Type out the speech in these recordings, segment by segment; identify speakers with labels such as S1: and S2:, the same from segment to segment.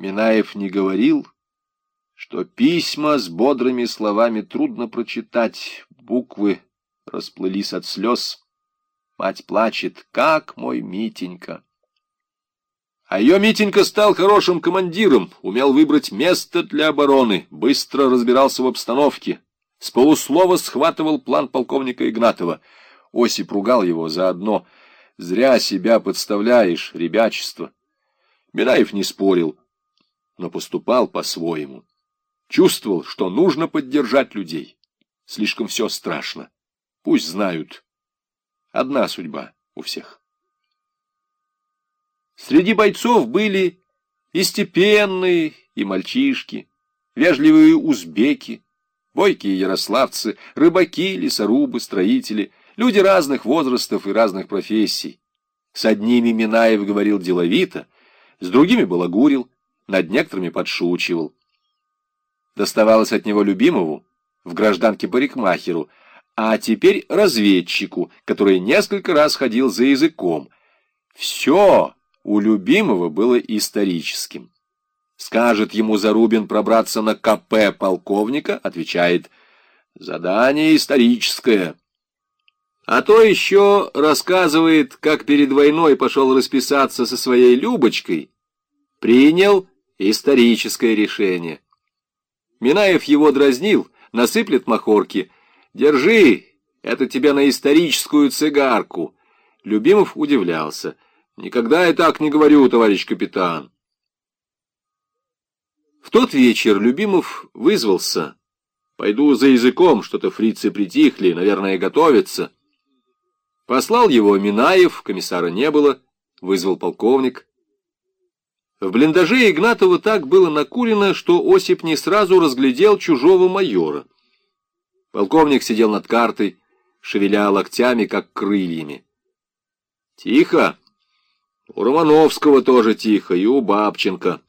S1: Минаев не говорил, что письма с бодрыми словами трудно прочитать, буквы расплылись от слез. Мать плачет, как мой Митенька. А ее Митенька стал хорошим командиром, умел выбрать место для обороны, быстро разбирался в обстановке, с полуслова схватывал план полковника Игнатова. Осип ругал его за одно «Зря себя подставляешь, ребячество». Минаев не спорил, но поступал по-своему. Чувствовал, что нужно поддержать людей. Слишком все страшно. Пусть знают. Одна судьба у всех. Среди бойцов были и степенные, и мальчишки, вежливые узбеки, бойкие ярославцы, рыбаки, лесорубы, строители, люди разных возрастов и разных профессий. С одними Минаев говорил деловито, с другими балагурил, над некоторыми подшучивал. Доставалось от него любимому в гражданке парикмахеру, а теперь разведчику, который несколько раз ходил за языком. Все у любимого было историческим. Скажет ему Зарубин пробраться на КП полковника, отвечает «Задание историческое». А то еще рассказывает, как перед войной пошел расписаться со своей Любочкой, принял историческое решение. Минаев его дразнил, насыплет махорки. «Держи, это тебе на историческую цигарку». Любимов удивлялся – Никогда я так не говорю, товарищ капитан. В тот вечер Любимов вызвался. Пойду за языком, что-то фрицы притихли, наверное, готовятся. Послал его Минаев, комиссара не было, вызвал полковник. В блиндаже Игнатова так было накурено, что Осип не сразу разглядел чужого майора. Полковник сидел над картой, шевеля локтями, как крыльями. «Тихо!» У Романовского тоже тихо, и у Бабченко.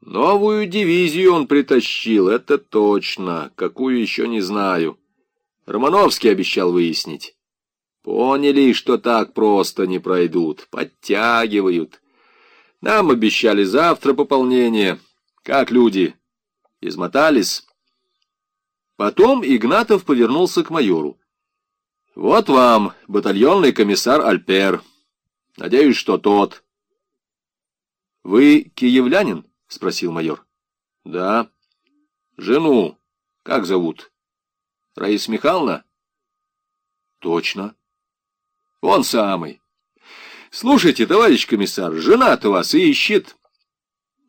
S1: Новую дивизию он притащил, это точно. Какую еще не знаю. Романовский обещал выяснить. Поняли, что так просто не пройдут. Подтягивают. Нам обещали завтра пополнение. Как люди? Измотались? Потом Игнатов повернулся к майору. Вот вам батальонный комиссар Альпер. Надеюсь, что тот. — Вы киевлянин? — спросил майор. — Да. — Жену. Как зовут? — Раиса Михайловна? — Точно. — Он самый. — Слушайте, товарищ комиссар, жена-то вас ищет.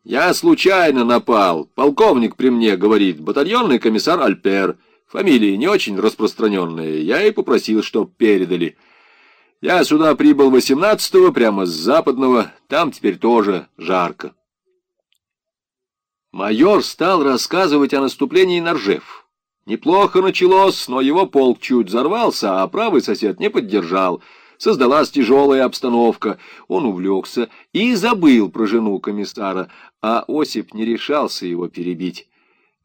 S1: Я случайно напал. Полковник при мне говорит, батальонный комиссар Альпер. Фамилии не очень распространенные. Я и попросил, чтоб передали. — я сюда прибыл 18-го, прямо с западного, там теперь тоже жарко. Майор стал рассказывать о наступлении на Ржев. Неплохо началось, но его полк чуть взорвался, а правый сосед не поддержал. Создалась тяжелая обстановка. Он увлекся и забыл про жену комиссара, а Осип не решался его перебить.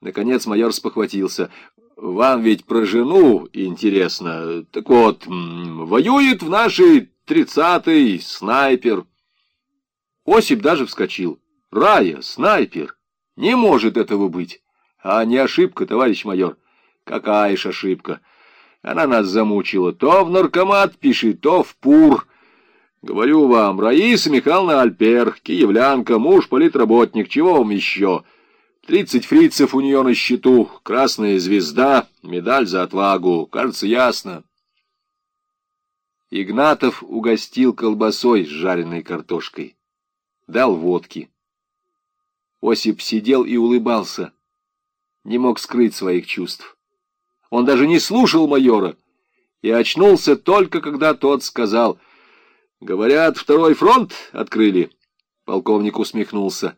S1: Наконец майор спохватился. Вам ведь про жену интересно. Так вот, воюет в нашей тридцатый снайпер. Осип даже вскочил. Рая, снайпер. Не может этого быть. А не ошибка, товарищ майор. Какая ж ошибка. Она нас замучила. То в наркомат пишет, то в ПУР. Говорю вам, Раиса Михайловна Альпер, киевлянка, муж политработник, чего вам еще? — Тридцать фрицев у нее на счету, красная звезда, медаль за отвагу, кажется, ясно. Игнатов угостил колбасой с жареной картошкой. Дал водки. Осип сидел и улыбался. Не мог скрыть своих чувств. Он даже не слушал майора и очнулся только, когда тот сказал, «Говорят, второй фронт открыли». Полковник усмехнулся.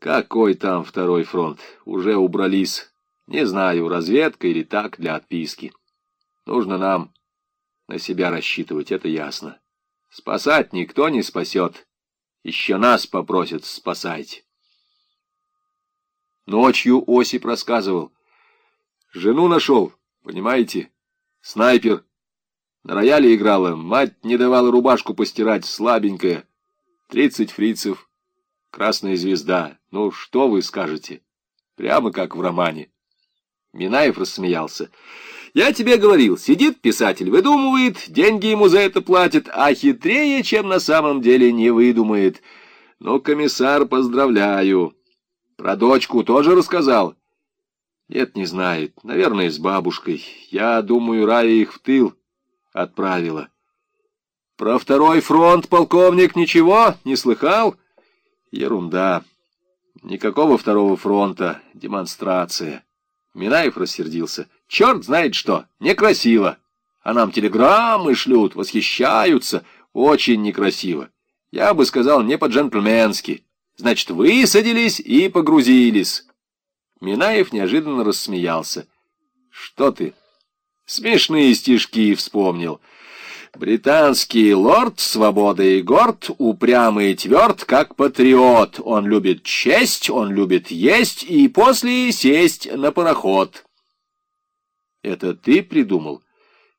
S1: Какой там второй фронт? Уже убрались. Не знаю, разведка или так, для отписки. Нужно нам на себя рассчитывать, это ясно. Спасать никто не спасет. Еще нас попросят спасать. Ночью Осип рассказывал. Жену нашел, понимаете? Снайпер. На рояле играла, мать не давала рубашку постирать, слабенькая. Тридцать фрицев. Красная звезда. Ну, что вы скажете? Прямо как в романе. Минаев рассмеялся. Я тебе говорил, сидит писатель, выдумывает, деньги ему за это платят, а хитрее, чем на самом деле, не выдумает. Но, комиссар, поздравляю. Про дочку тоже рассказал? Нет, не знает. Наверное, с бабушкой. Я думаю, Рая их в тыл отправила. Про второй фронт, полковник, ничего не слыхал? Ерунда. Никакого второго фронта. Демонстрация. Минаев рассердился. Черт знает что, некрасиво. А нам телеграммы шлют, восхищаются. Очень некрасиво. Я бы сказал, не по-джентльменски. Значит, высадились и погрузились. Минаев неожиданно рассмеялся. Что ты? Смешные стишки вспомнил. Британский лорд, свобода и горд, упрямый и тверд, как патриот. Он любит честь, он любит есть и после сесть на пароход. Это ты придумал?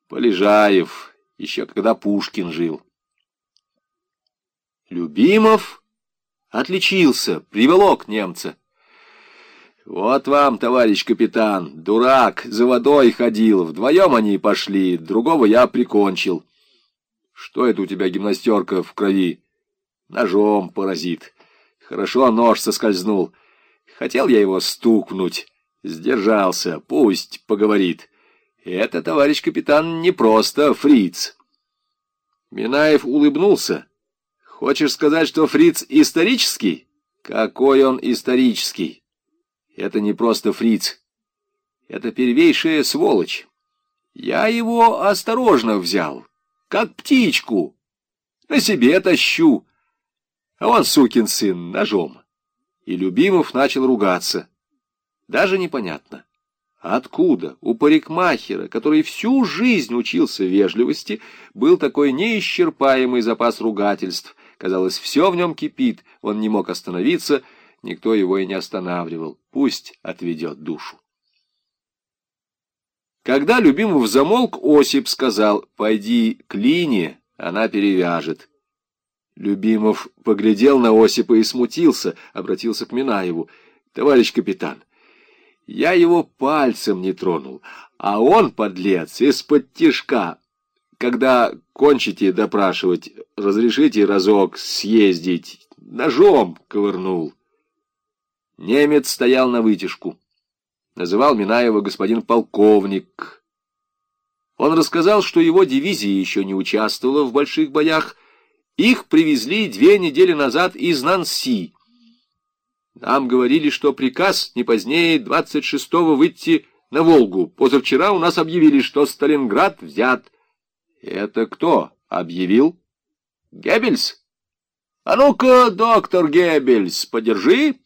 S1: Полежаев, еще когда Пушкин жил. Любимов отличился, приволок немца. Вот вам, товарищ капитан, дурак, за водой ходил, вдвоем они пошли, другого я прикончил. Что это у тебя гимнастерка в крови? Ножом, паразит. Хорошо нож соскользнул. Хотел я его стукнуть. Сдержался, пусть поговорит. Это, товарищ капитан, не просто фриц. Минаев улыбнулся. Хочешь сказать, что фриц исторический? Какой он исторический? Это не просто фриц. Это первейшая сволочь. Я его осторожно взял как птичку. На себе тащу. А он, сукин сын, ножом. И Любимов начал ругаться. Даже непонятно, откуда у парикмахера, который всю жизнь учился вежливости, был такой неисчерпаемый запас ругательств. Казалось, все в нем кипит, он не мог остановиться, никто его и не останавливал. Пусть отведет душу. Когда Любимов замолк, Осип сказал, «Пойди к Лине, она перевяжет». Любимов поглядел на Осипа и смутился, обратился к Минаеву. «Товарищ капитан, я его пальцем не тронул, а он, подлец, из-под тишка. Когда кончите допрашивать, разрешите разок съездить, ножом ковырнул». Немец стоял на вытяжку называл Минаева господин полковник. Он рассказал, что его дивизия еще не участвовала в больших боях. Их привезли две недели назад из Нанси. Нам говорили, что приказ не позднее 26-го выйти на Волгу. Позавчера у нас объявили, что Сталинград взят. Это кто объявил? Геббельс? А ну-ка, доктор Геббельс, подержи.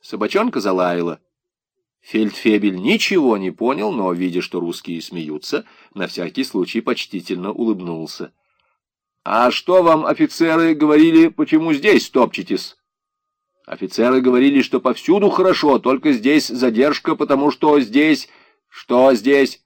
S1: Собачонка залаяла. Фельдфебель ничего не понял, но, видя, что русские смеются, на всякий случай почтительно улыбнулся. «А что вам офицеры говорили, почему здесь топчетесь?» Офицеры говорили, что повсюду хорошо, только здесь задержка, потому что здесь... Что здесь?